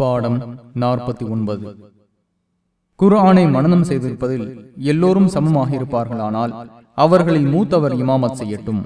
பாடம் நாற்பத்தி ஒன்பது. குர்ஆனை மனனம் செய்திருப்பதில் எல்லோரும் சமமாக இருப்பார்களானால் அவர்களில் மூத்தவர் இமாமத் செய்யட்டும்.